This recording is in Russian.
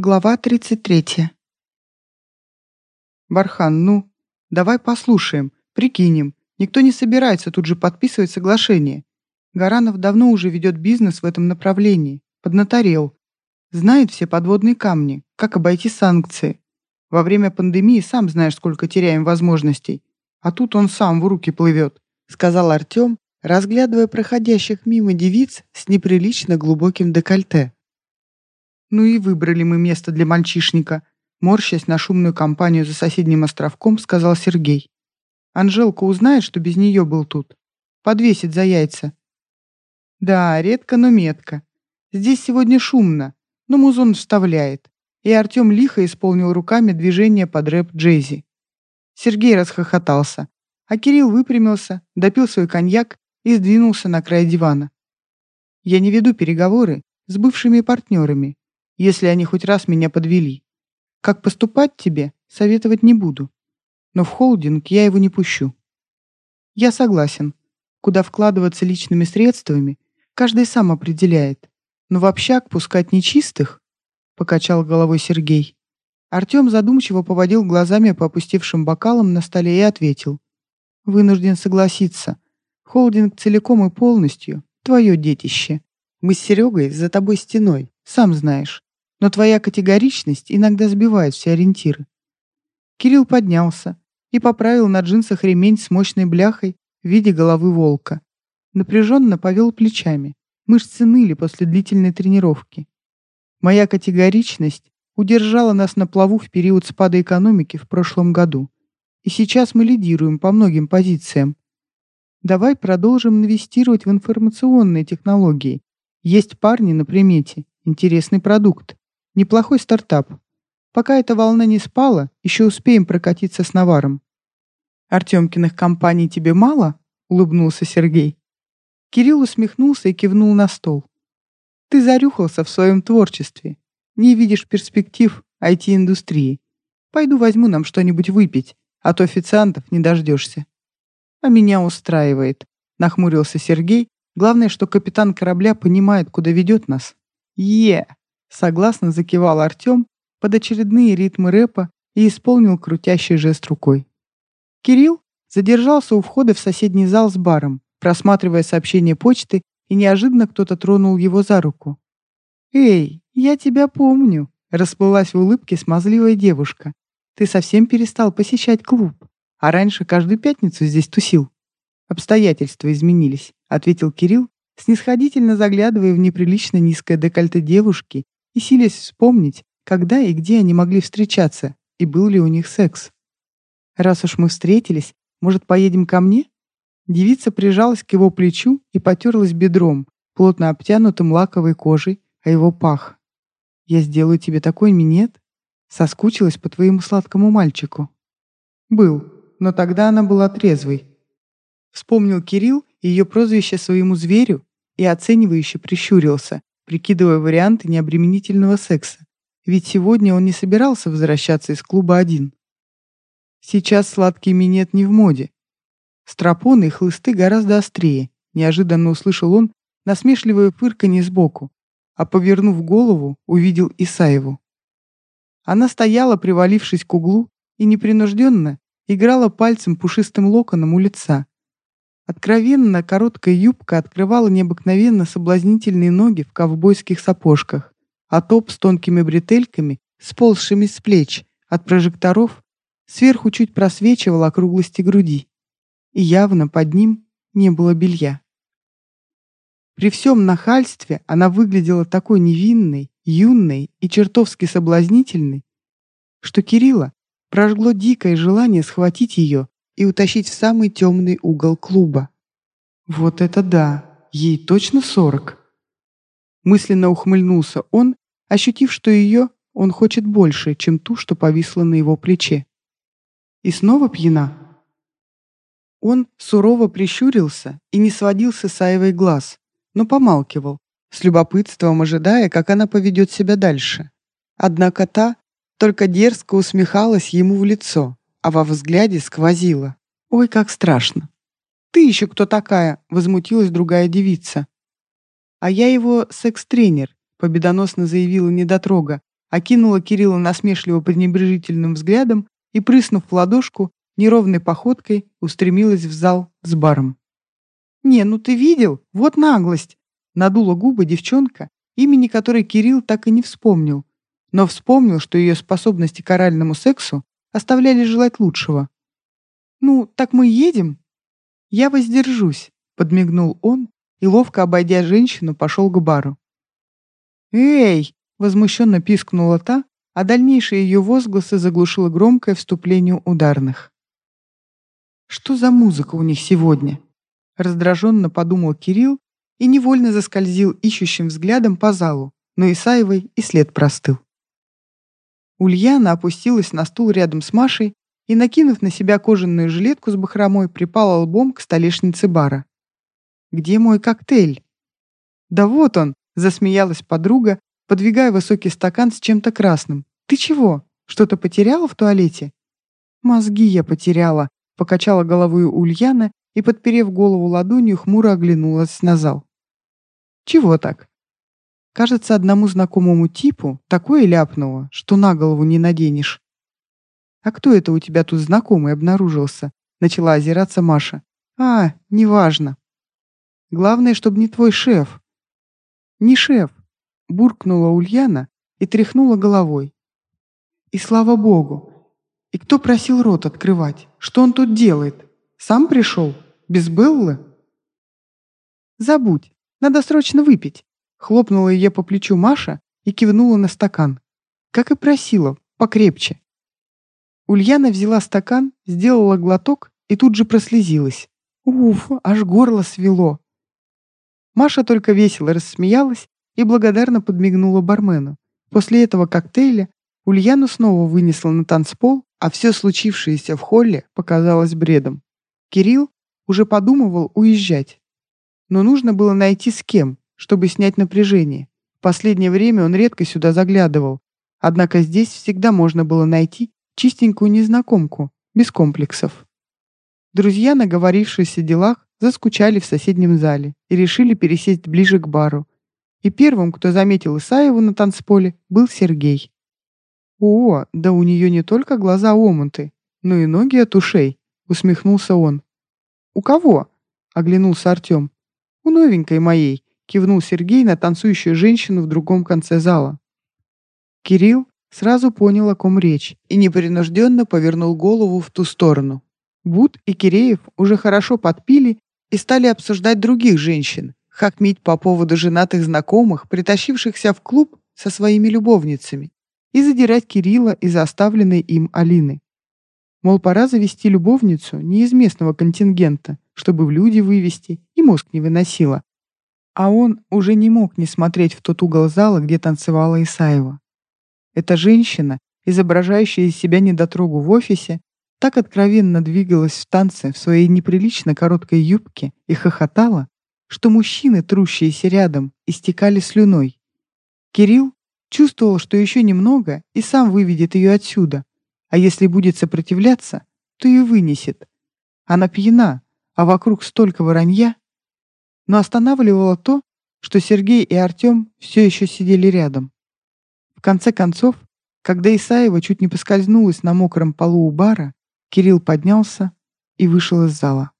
Глава 33. Бархан, ну, давай послушаем, прикинем. Никто не собирается тут же подписывать соглашение. Гаранов давно уже ведет бизнес в этом направлении, поднаторел. Знает все подводные камни, как обойти санкции. Во время пандемии сам знаешь, сколько теряем возможностей. А тут он сам в руки плывет, сказал Артем, разглядывая проходящих мимо девиц с неприлично глубоким декольте. Ну и выбрали мы место для мальчишника, морщась на шумную компанию за соседним островком, сказал Сергей. Анжелка узнает, что без нее был тут. Подвесит за яйца. Да, редко, но метко. Здесь сегодня шумно, но музон вставляет. И Артем лихо исполнил руками движение под рэп Джейзи. Сергей расхохотался, а Кирилл выпрямился, допил свой коньяк и сдвинулся на край дивана. Я не веду переговоры с бывшими партнерами если они хоть раз меня подвели. Как поступать тебе, советовать не буду. Но в холдинг я его не пущу. Я согласен. Куда вкладываться личными средствами, каждый сам определяет. Но в общак пускать нечистых, покачал головой Сергей. Артем задумчиво поводил глазами по опустевшим бокалам на столе и ответил. Вынужден согласиться. Холдинг целиком и полностью твое детище. Мы с Серегой за тобой стеной, сам знаешь но твоя категоричность иногда сбивает все ориентиры. Кирилл поднялся и поправил на джинсах ремень с мощной бляхой в виде головы волка. Напряженно повел плечами. Мышцы ныли после длительной тренировки. Моя категоричность удержала нас на плаву в период спада экономики в прошлом году. И сейчас мы лидируем по многим позициям. Давай продолжим инвестировать в информационные технологии. Есть парни на примете. Интересный продукт. Неплохой стартап. Пока эта волна не спала, еще успеем прокатиться с наваром. Артемкиных компаний тебе мало? Улыбнулся Сергей. Кирилл усмехнулся и кивнул на стол. Ты зарюхался в своем творчестве. Не видишь перспектив IT-индустрии. Пойду возьму нам что-нибудь выпить, а то официантов не дождешься. А меня устраивает, нахмурился Сергей. Главное, что капитан корабля понимает, куда ведет нас. Е! Согласно закивал Артем под очередные ритмы рэпа и исполнил крутящий жест рукой. Кирилл задержался у входа в соседний зал с баром, просматривая сообщение почты, и неожиданно кто-то тронул его за руку. «Эй, я тебя помню!» — расплылась в улыбке смазливая девушка. «Ты совсем перестал посещать клуб, а раньше каждую пятницу здесь тусил». «Обстоятельства изменились», — ответил Кирилл, снисходительно заглядывая в неприлично низкое декольте девушки и силясь вспомнить, когда и где они могли встречаться, и был ли у них секс. «Раз уж мы встретились, может, поедем ко мне?» Девица прижалась к его плечу и потерлась бедром, плотно обтянутым лаковой кожей, а его пах. «Я сделаю тебе такой минет?» Соскучилась по твоему сладкому мальчику. «Был, но тогда она была трезвой». Вспомнил Кирилл ее прозвище своему зверю и оценивающе прищурился, прикидывая варианты необременительного секса. Ведь сегодня он не собирался возвращаться из клуба один. Сейчас сладкий минет не в моде. Стропоны и хлысты гораздо острее. Неожиданно услышал он насмешливое фырканье сбоку, а повернув голову, увидел Исаеву. Она стояла, привалившись к углу, и непринужденно играла пальцем пушистым локоном у лица, Откровенно короткая юбка открывала необыкновенно соблазнительные ноги в ковбойских сапожках, а топ с тонкими бретельками, сползшими с плеч от прожекторов, сверху чуть просвечивал округлости груди. И явно под ним не было белья. При всем нахальстве она выглядела такой невинной, юной и чертовски соблазнительной, что Кирилла прожгло дикое желание схватить ее и утащить в самый темный угол клуба. Вот это да! Ей точно сорок. Мысленно ухмыльнулся он, ощутив, что ее он хочет больше, чем ту, что повисла на его плече. И снова пьяна. Он сурово прищурился и не сводил с Исаевой глаз, но помалкивал, с любопытством ожидая, как она поведет себя дальше. Однако та только дерзко усмехалась ему в лицо, а во взгляде сквозило. «Ой, как страшно!» «Ты еще кто такая?» — возмутилась другая девица. «А я его секс-тренер», — победоносно заявила недотрога, окинула Кирилла насмешливо пренебрежительным взглядом и, прыснув в ладошку, неровной походкой устремилась в зал с баром. «Не, ну ты видел? Вот наглость!» Надула губы девчонка, имени которой Кирилл так и не вспомнил, но вспомнил, что ее способности к оральному сексу оставляли желать лучшего. «Ну, так мы едем?» «Я воздержусь», — подмигнул он и, ловко обойдя женщину, пошел к бару. «Эй!» — возмущенно пискнула та, а дальнейшие ее возгласы заглушило громкое вступление ударных. «Что за музыка у них сегодня?» Раздраженно подумал Кирилл и невольно заскользил ищущим взглядом по залу, но Исаевой и след простыл. Ульяна опустилась на стул рядом с Машей и, накинув на себя кожаную жилетку с бахромой, припала лбом к столешнице бара. «Где мой коктейль?» «Да вот он!» — засмеялась подруга, подвигая высокий стакан с чем-то красным. «Ты чего? Что-то потеряла в туалете?» «Мозги я потеряла», — покачала головой Ульяна и, подперев голову ладонью, хмуро оглянулась на зал. «Чего так?» Кажется, одному знакомому типу такое ляпнуло, что на голову не наденешь. «А кто это у тебя тут знакомый обнаружился?» Начала озираться Маша. «А, неважно. Главное, чтобы не твой шеф». «Не шеф», — буркнула Ульяна и тряхнула головой. «И слава богу! И кто просил рот открывать? Что он тут делает? Сам пришел? Без Беллы?» «Забудь. Надо срочно выпить. Хлопнула ее по плечу Маша и кивнула на стакан. Как и просила, покрепче. Ульяна взяла стакан, сделала глоток и тут же прослезилась. Уф, аж горло свело. Маша только весело рассмеялась и благодарно подмигнула бармену. После этого коктейля Ульяну снова вынесла на танцпол, а все случившееся в холле показалось бредом. Кирилл уже подумывал уезжать. Но нужно было найти с кем, чтобы снять напряжение. В последнее время он редко сюда заглядывал, однако здесь всегда можно было найти чистенькую незнакомку, без комплексов. Друзья, наговорившись о делах, заскучали в соседнем зале и решили пересесть ближе к бару. И первым, кто заметил Исаеву на танцполе, был Сергей. «О, да у нее не только глаза омуты, но и ноги от ушей», — усмехнулся он. «У кого?» — оглянулся Артем. «У новенькой моей кивнул Сергей на танцующую женщину в другом конце зала. Кирилл сразу понял, о ком речь, и непринужденно повернул голову в ту сторону. Буд и Киреев уже хорошо подпили и стали обсуждать других женщин, хакмить по поводу женатых знакомых, притащившихся в клуб со своими любовницами, и задирать Кирилла из-за оставленной им Алины. Мол, пора завести любовницу не из местного контингента, чтобы в люди вывести и мозг не выносила, а он уже не мог не смотреть в тот угол зала, где танцевала Исаева. Эта женщина, изображающая из себя недотрогу в офисе, так откровенно двигалась в танце в своей неприлично короткой юбке и хохотала, что мужчины, трущиеся рядом, истекали слюной. Кирилл чувствовал, что еще немного и сам выведет ее отсюда, а если будет сопротивляться, то и вынесет. Она пьяна, а вокруг столько воронья но останавливало то, что Сергей и Артем все еще сидели рядом. В конце концов, когда Исаева чуть не поскользнулась на мокром полу у бара, Кирилл поднялся и вышел из зала.